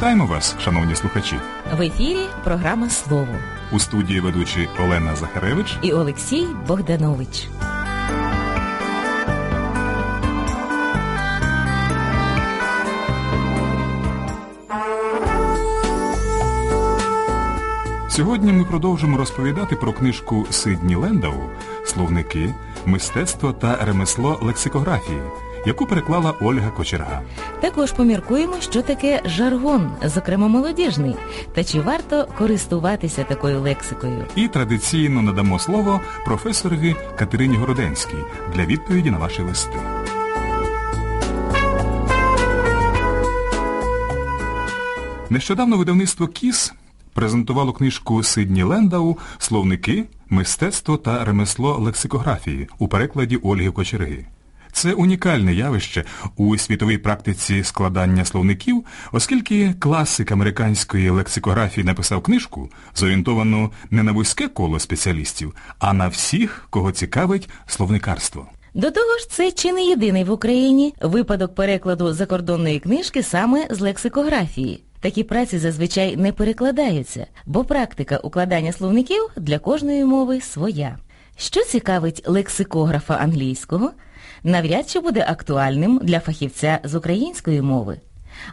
Вітаємо вас, шановні слухачі! В ефірі програма Слово У студії ведучі Олена Захаревич. і Олексій Богданович. Сьогодні ми продовжимо розповідати про книжку Сидні Лендау Словники, мистецтво та ремесло лексикографії, яку переклала Ольга Кочерга. Також поміркуємо, що таке жаргон, зокрема молодіжний, та чи варто користуватися такою лексикою. І традиційно надамо слово професорові Катерині Городенській для відповіді на ваші листи. Нещодавно видавництво Кіс презентувало книжку Сидні Лендау Словники, мистецтво та ремесло лексикографії у перекладі Ольги Кочерги. Це унікальне явище у світовій практиці складання словників, оскільки класик американської лексикографії написав книжку, зорієнтовану не на вузьке коло спеціалістів, а на всіх, кого цікавить словникарство. До того ж, це чи не єдиний в Україні випадок перекладу закордонної книжки саме з лексикографії. Такі праці зазвичай не перекладаються, бо практика укладання словників для кожної мови своя. Що цікавить лексикографа англійського, навряд чи буде актуальним для фахівця з української мови.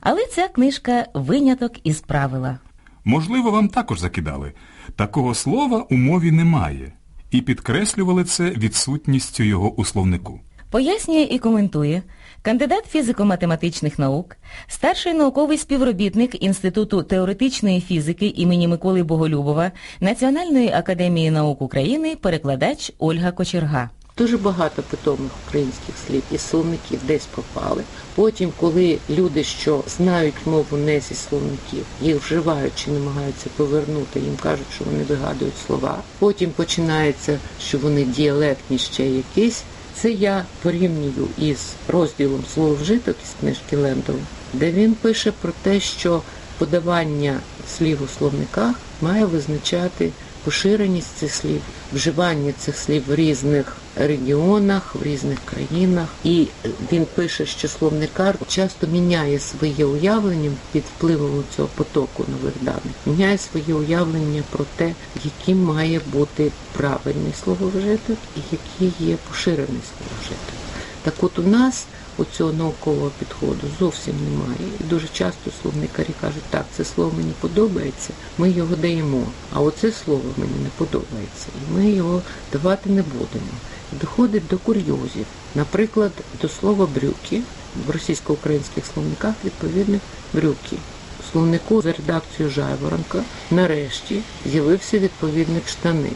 Але ця книжка виняток із правила. Можливо, вам також закидали. Такого слова у мові немає. І підкреслювали це відсутністю його у словнику. Пояснює і коментує кандидат фізико-математичних наук, старший науковий співробітник Інституту теоретичної фізики імені Миколи Боголюбова Національної академії наук України перекладач Ольга Кочерга. Дуже багато питомих українських слів і словників десь пропали. Потім, коли люди, що знають мову не зі словників, їх вживають чи намагаються повернути, їм кажуть, що вони вигадують слова. Потім починається, що вони діалектні ще якісь. Це я порівнюю із розділом слововжиток із книжки Лендова, де він пише про те, що подавання слів у словниках має визначати поширеність цих слів, вживання цих слів в різних регіонах, в різних країнах. І він пише, що словникар часто міняє своє уявлення під впливом цього потоку нових даних, міняє своє уявлення про те, яким має бути правильний слововжиток і який є поширений слововжиток. Так от у нас у цього наукового підходу зовсім немає. І дуже часто словникарі кажуть, так, це слово мені подобається, ми його даємо, а оце слово мені не подобається, і ми його давати не будемо. Доходить до курйозів. Наприклад, до слова брюки в російсько-українських словниках відповідних брюки. У словнику за редакцією Жайворонка нарешті з'явився відповідник штани.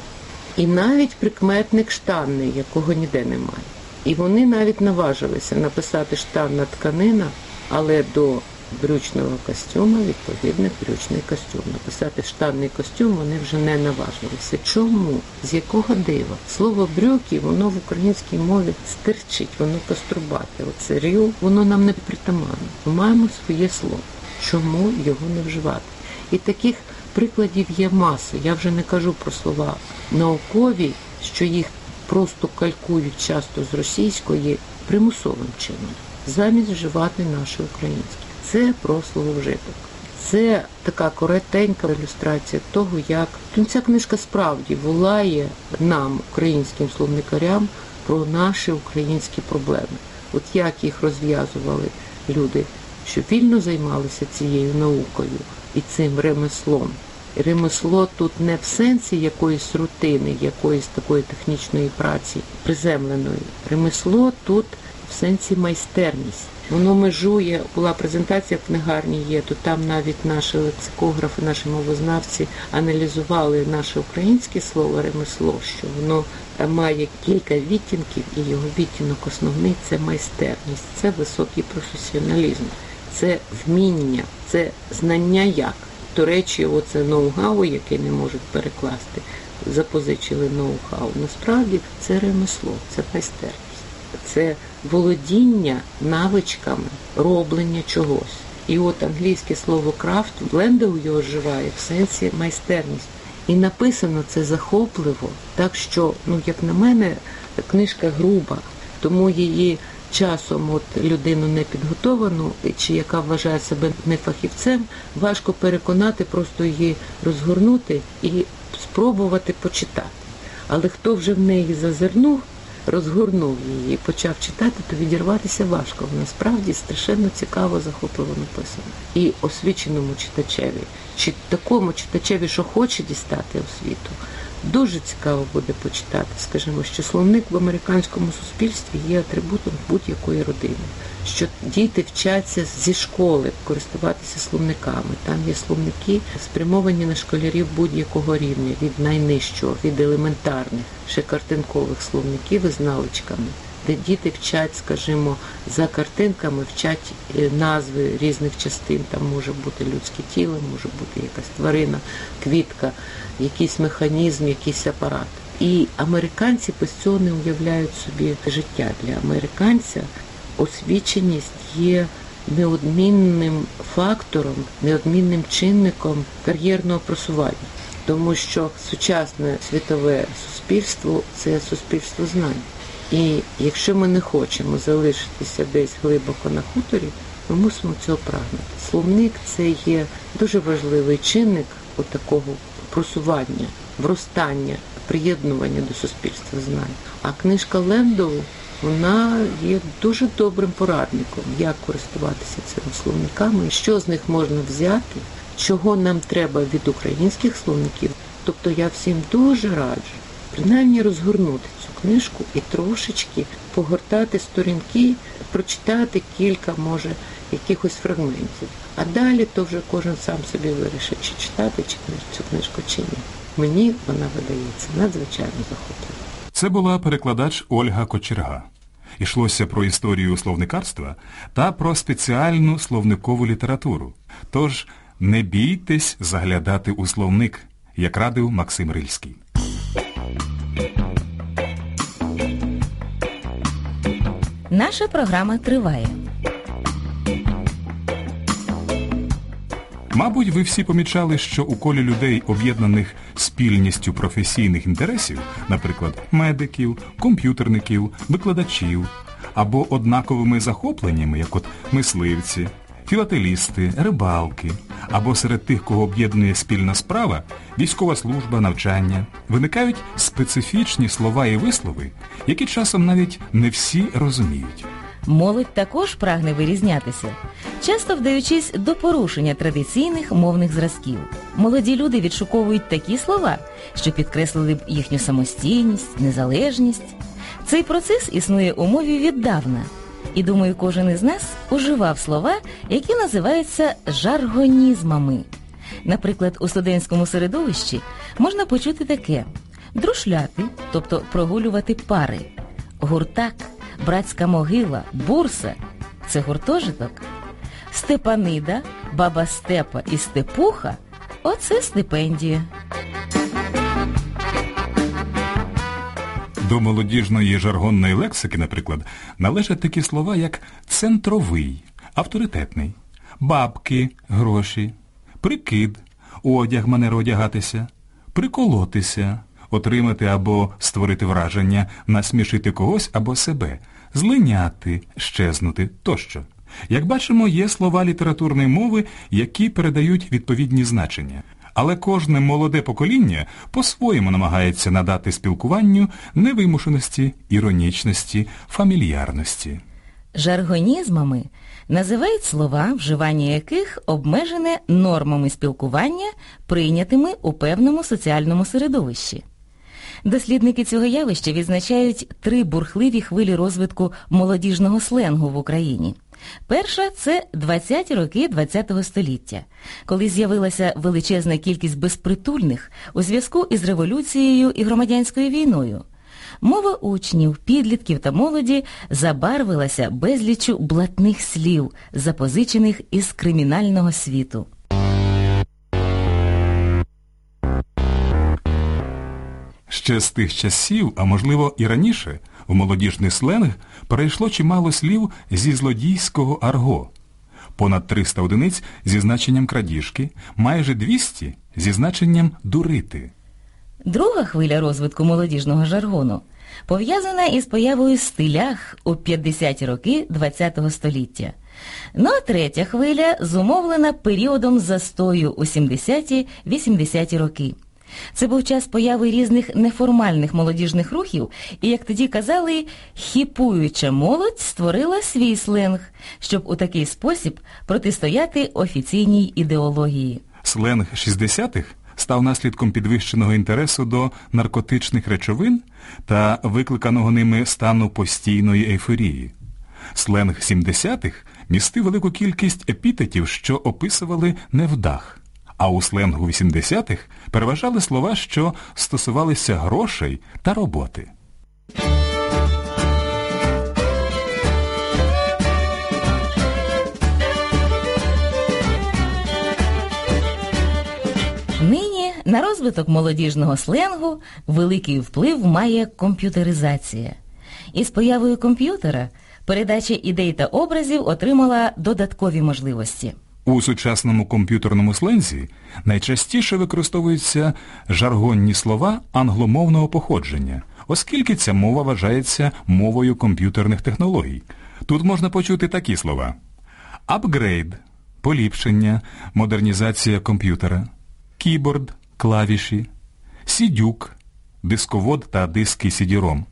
І навіть прикметник штанний, якого ніде немає. І вони навіть наважилися написати штанна тканина, але до брючного костюма відповідний брючний костюм. Написати штанний костюм вони вже не наважилися. Чому? З якого дива? Слово брюки, воно в українській мові стирчить, воно кострубате. Оце рю, воно нам не притаманно. Ми маємо своє слово. Чому його не вживати? І таких прикладів є маса. Я вже не кажу про слова наукові, що їх просто калькують часто з російської примусовим чином, замість вживати наше українське. Це про слововжиток. Це така коротенька ілюстрація того, як ця книжка справді волає нам, українським словникарям, про наші українські проблеми. От як їх розв'язували люди, що вільно займалися цією наукою і цим ремеслом. Ремесло тут не в сенсі якоїсь рутини, якоїсь такої технічної праці приземленої. Ремесло тут в сенсі майстерність. Воно межує, була презентація в книгарні є, то там навіть наші лексикографи, наші мовознавці аналізували наше українське слово ремесло, що воно має кілька відтінків, і його відтінок основний це майстерність, це високий професіоналізм, це вміння, це знання як. До речі, оце ноу-хау, яке не можуть перекласти, запозичили ноу-хау. Насправді це ремесло, це майстерність, це володіння навичками роблення чогось. І от англійське слово крафт Лендау його вживає в сенсі майстерність. І написано це захопливо, так що, ну як на мене, книжка груба, тому її часом от людину непідготовану, чи яка вважає себе не фахівцем, важко переконати, просто її розгорнути і спробувати почитати. Але хто вже в неї зазирнув, розгорнув її і почав читати, то відірватися важко. Насправді справді страшенно цікаво, захопливо написано. І освіченому читачеві, чи такому читачеві, що хоче дістати освіту, дуже цікаво буде почитати. Скажімо, що словник в американському суспільстві є атрибутом будь-якої родини. Що діти вчаться зі школи користуватися словниками. Там є словники, спрямовані на школярів будь-якого рівня, від найнижчого, від елементарних, ще картинкових словників із наличками, де діти вчать, скажімо, за картинками, вчать е, назви різних частин. Там може бути людське тіло, може бути якась тварина, квітка, якийсь механізм, якийсь апарат. І американці без цього не уявляють собі життя. Для американця освіченість є неодмінним фактором, неодмінним чинником кар'єрного просування. Тому що сучасне світове суспільство це суспільство знань. І якщо ми не хочемо залишитися десь глибоко на хуторі, ми мусимо цього прагнути. Словник це є дуже важливий чинник такого просування, вростання, приєднування до суспільства знань. А книжка Лендоу вона є дуже добрим порадником, як користуватися цими словниками, що з них можна взяти, чого нам треба від українських словників. Тобто я всім дуже раджу принаймні розгорнути цю книжку і трошечки погортати сторінки, прочитати кілька, може, якихось фрагментів. А далі то вже кожен сам собі вирішить, чи читати чи цю книжку, чи ні. Мені вона видається надзвичайно захоплива. Це була перекладач Ольга Кочерга. Ішлося про історію словникарства та про спеціальну словникову літературу. Тож не бійтесь заглядати у словник, як радив Максим Рильський. Наша програма триває. Мабуть, ви всі помічали, що у колі людей, об'єднаних спільністю професійних інтересів, наприклад, медиків, комп'ютерників, викладачів, або однаковими захопленнями, як от мисливці, філателісти, рибалки, або серед тих, кого об'єднує спільна справа, військова служба, навчання, виникають специфічні слова і вислови, які часом навіть не всі розуміють. Молодь також прагне вирізнятися, часто вдаючись до порушення традиційних мовних зразків. Молоді люди відшуковують такі слова, що підкреслили б їхню самостійність, незалежність. Цей процес існує у мові віддавна. І думаю, кожен із нас уживав слова, які називаються жаргонізмами. Наприклад, у студентському середовищі можна почути таке друшляти, тобто прогулювати пари, гуртак, братська могила, бурса це гуртожиток, степанида, баба степа і степуха оце стипендія. До молодіжної жаргонної лексики, наприклад, належать такі слова, як центровий, авторитетний, бабки, гроші, прикид, одяг манера одягатися, приколотися, отримати або створити враження, насмішити когось або себе, злиняти, щезнути тощо. Як бачимо, є слова літературної мови, які передають відповідні значення. Але кожне молоде покоління по-своєму намагається надати спілкуванню невимушеності, іронічності, фамільярності. Жаргонізмами називають слова, вживання яких обмежене нормами спілкування, прийнятими у певному соціальному середовищі. Дослідники цього явища відзначають три бурхливі хвилі розвитку молодіжного сленгу в Україні. Перша це 20-ті роки ХХ століття, коли з'явилася величезна кількість безпритульних у зв'язку із революцією і громадянською війною. Мова учнів, підлітків та молоді забарвилася безліччю блатних слів, запозичених із кримінального світу. Ще з тих часів, а можливо і раніше, в молодіжний сленг перейшло чимало слів зі злодійського арго. Понад 300 одиниць зі значенням крадіжки, майже 200 зі значенням дурити. Друга хвиля розвитку молодіжного жаргону пов'язана із появою стилях у 50-ті роки ХХ століття. Ну а третя хвиля зумовлена періодом застою у 70-80-ті роки. Це був час появи різних неформальних молодіжних рухів, і, як тоді казали, хіпуюча молодь створила свій сленг, щоб у такий спосіб протистояти офіційній ідеології. Сленг 60-х став наслідком підвищеного інтересу до наркотичних речовин та викликаного ними стану постійної ейфорії. Сленг 70-х містив велику кількість епітетів, що описували невдах. А у сленгу 80-х переважали слова, що стосувалися грошей та роботи. Нині на розвиток молодіжного сленгу великий вплив має комп'ютеризація. Із появою комп'ютера передача ідей та образів отримала додаткові можливості. У сучасному комп'ютерному слензі найчастіше використовуються жаргонні слова англомовного походження, оскільки ця мова вважається мовою комп'ютерних технологій. Тут можна почути такі слова: апгрейд поліпшення, модернізація комп'ютера, кіборд клавіші, сідюк дисковод та диски CD-ROM,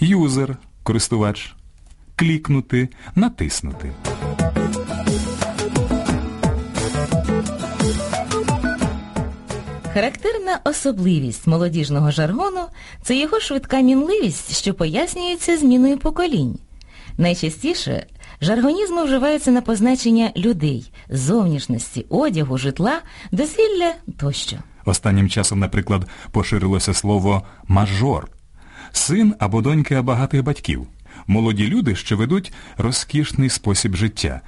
юзер користувач, клікнути, натиснути. Характерна особливість молодіжного жаргону це його швидка мінливість, що пояснюється зміною поколінь. Найчастіше жаргонізми вживаються на позначення людей, зовнішності, одягу, житла, дозвілля тощо. Останнім часом, наприклад, поширилося слово мажор син або донька багатих батьків. Молоді люди, що ведуть розкішний спосіб життя.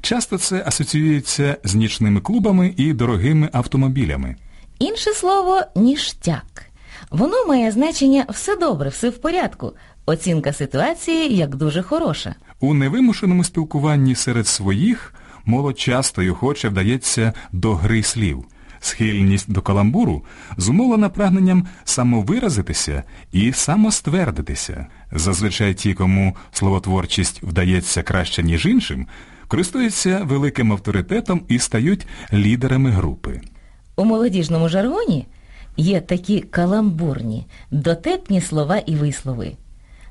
Часто це асоціюється з нічними клубами і дорогими автомобілями. Інше слово ніштяк. Воно має значення все добре, все в порядку. Оцінка ситуації як дуже хороша. У невимушеному спілкуванні серед своїх молодь часто й охоче вдається до гри слів. Схильність до каламбуру зумовлена прагненням самовиразитися і самоствердитися. Зазвичай ті, кому словотворчість вдається краще, ніж іншим, користуються великим авторитетом і стають лідерами групи. У молодіжному жаргоні є такі каламбурні, дотепні слова і вислови.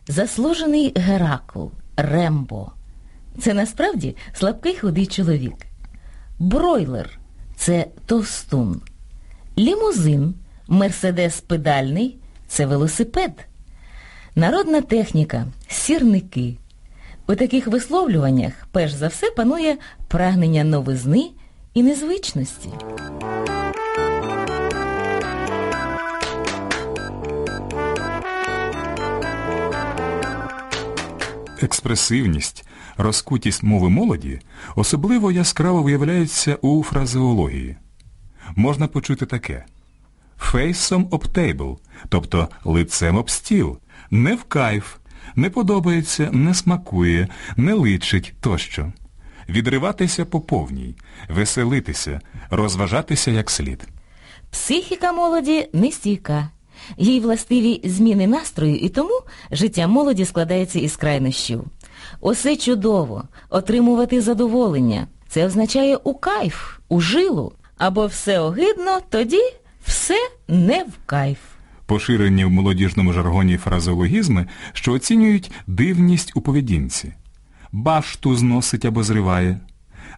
Заслужений Геракл, Рембо. Це насправді слабкий худий чоловік. Бройлер це товстун. Лімузин, мерседес педальний це велосипед. Народна техніка, сірники. У таких висловлюваннях перш за все панує прагнення новизни і незвичності. Експресивність, розкутість мови молоді особливо яскраво виявляється у фразеології. Можна почути таке «фейсом об тейбл», тобто лицем об стіл, не в кайф, не подобається, не смакує, не личить тощо. Відриватися по повній, веселитися, розважатися як слід. Психіка молоді нестійка. Їй властиві зміни настрою, і тому життя молоді складається із крайнощів. Усе чудово, отримувати задоволення. Це означає у кайф, у жилу. Або все огидно, тоді все не в кайф. Поширені в молодіжному жаргоні фразеологізми, що оцінюють дивність у поведінці. Башту зносить або зриває,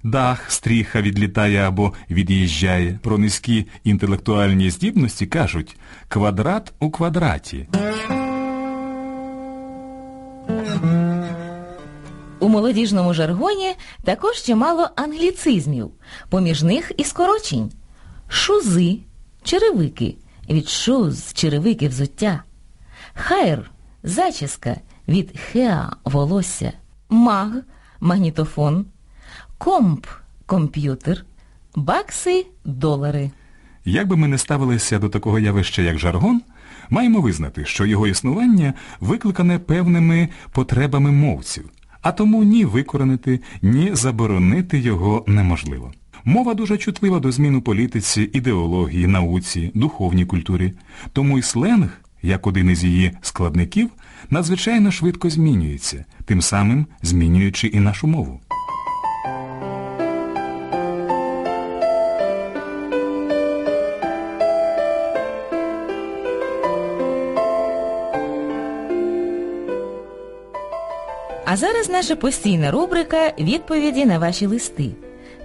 дах стріха відлітає або від'їжджає. Про низькі інтелектуальні здібності кажуть квадрат у квадраті. У молодіжному жаргоні також чимало англіцизмів, поміж них і скорочень. Шузи черевики, від шуз черевики взуття. Хайр зачіска від хеа волосся. Маг магнітофон. Комп комп'ютер. Бакси долари. Як би ми не ставилися до такого явища, як жаргон, маємо визнати, що його існування викликане певними потребами мовців, а тому ні викоренити, ні заборонити його неможливо. Мова дуже чутлива до змін у політиці, ідеології, науці, духовній культурі. Тому й сленг як один із її складників, надзвичайно швидко змінюється, тим самим змінюючи і нашу мову. А зараз наша постійна рубрика Відповіді на ваші листи.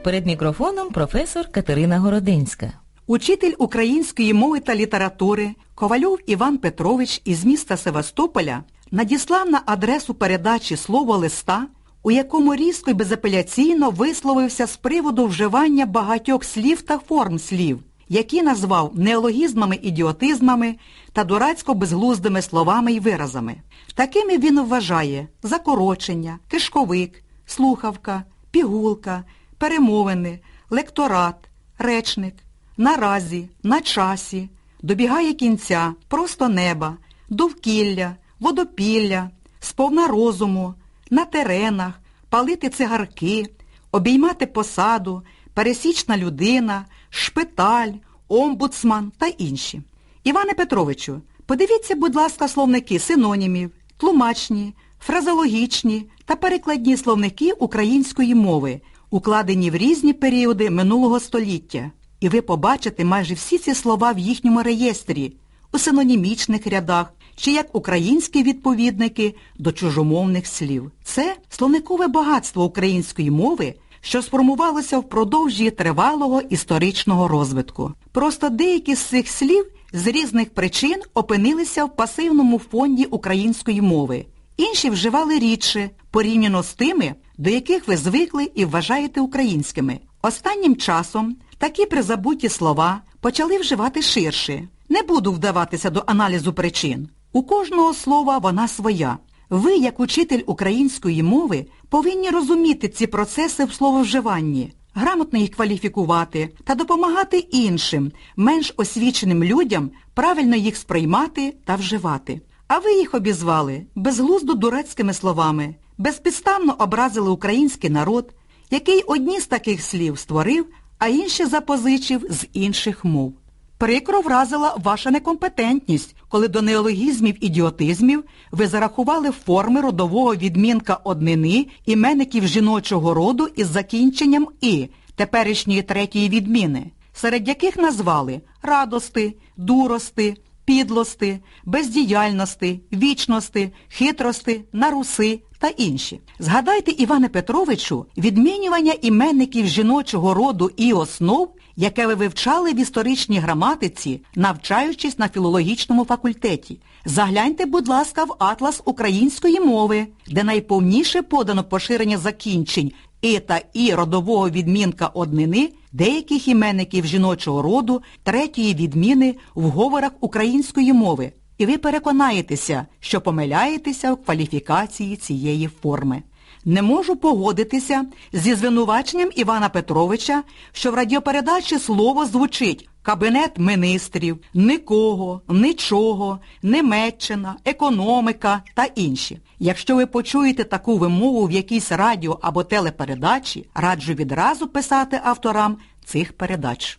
Перед мікрофоном професор Катерина Городенська. Учитель української мови та літератури Ковальов Іван Петрович із міста Севастополя надіслав на адресу передачі слово листа, у якому різко й безапеляційно висловився з приводу вживання багатьох слів та форм слів, які назвав неологізмами, ідіотизмами та дурацько-безглуздими словами й виразами. Такими він вважає закорочення, кишковик, слухавка, пігулка, перемовини, лекторат, речник, наразі, на часі, добігає кінця, просто неба, довкілля, водопілля, сповна розуму, на теренах, палити цигарки, обіймати посаду, пересічна людина, шпиталь, омбудсман та інші. Іване Петровичу, подивіться, будь ласка, словники синонімів, тлумачні, фразологічні та перекладні словники української мови, укладені в різні періоди минулого століття. І ви побачите майже всі ці слова в їхньому реєстрі, у синонімічних рядах, чи як українські відповідники до чужомовних слів. Це словникове багатство української мови, що сформувалося впродовж тривалого історичного розвитку. Просто деякі з цих слів з різних причин опинилися в пасивному фонді української мови. Інші вживали рідше, порівняно з тими, до яких ви звикли і вважаєте українськими. Останнім часом такі призабуті слова почали вживати ширше. Не буду вдаватися до аналізу причин. У кожного слова вона своя. Ви, як учитель української мови, повинні розуміти ці процеси в слововживанні, грамотно їх кваліфікувати та допомагати іншим, менш освіченим людям правильно їх сприймати та вживати. А ви їх обізвали безглуздо дурацькими словами, безпідставно образили український народ, який одні з таких слів створив, а інші запозичив з інших мов. Прикро вразила ваша некомпетентність, коли до неологізмів ідіотизмів ви зарахували форми родового відмінка однини іменників жіночого роду із закінченням і теперішньої третьої відміни, серед яких назвали радости, дурости, підлости, бездіяльності, вічності, хитрости, наруси та інші. Згадайте, Іване Петровичу, відмінювання іменників жіночого роду і основ, яке ви вивчали в історичній граматиці, навчаючись на філологічному факультеті. Загляньте, будь ласка, в атлас української мови, де найповніше подано поширення закінчень і та і родового відмінка однини деяких іменників жіночого роду третьої відміни в говорах української мови. І ви переконаєтеся, що помиляєтеся в кваліфікації цієї форми. Не можу погодитися зі звинуваченням Івана Петровича, що в радіопередачі слово звучить Кабінет міністрів, нікого, нічого, Немеччина, економіка та інші. Якщо ви почуєте таку вимову в якійсь радіо або телепередачі, раджу відразу писати авторам цих передач.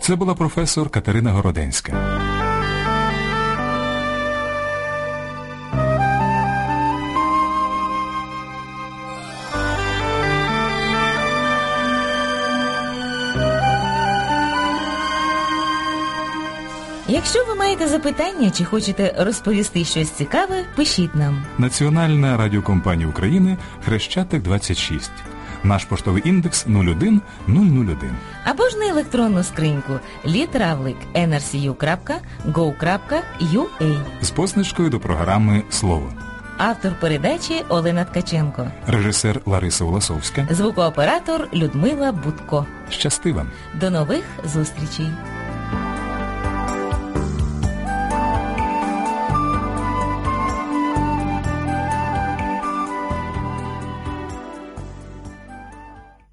Це була професор Катерина Городенська. Якщо ви маєте запитання чи хочете розповісти щось цікаве, пишіть нам. Національна радіокомпанія України Хрещатик 26. Наш поштовий індекс 01001. Або ж на електронну скриньку літравлик nrcu.go.ua з позначкою до програми Слово. Автор передачі Олена Ткаченко. Режисер Лариса Уласовська. Звукооператор Людмила Будко. Щасти вам! До нових зустрічей!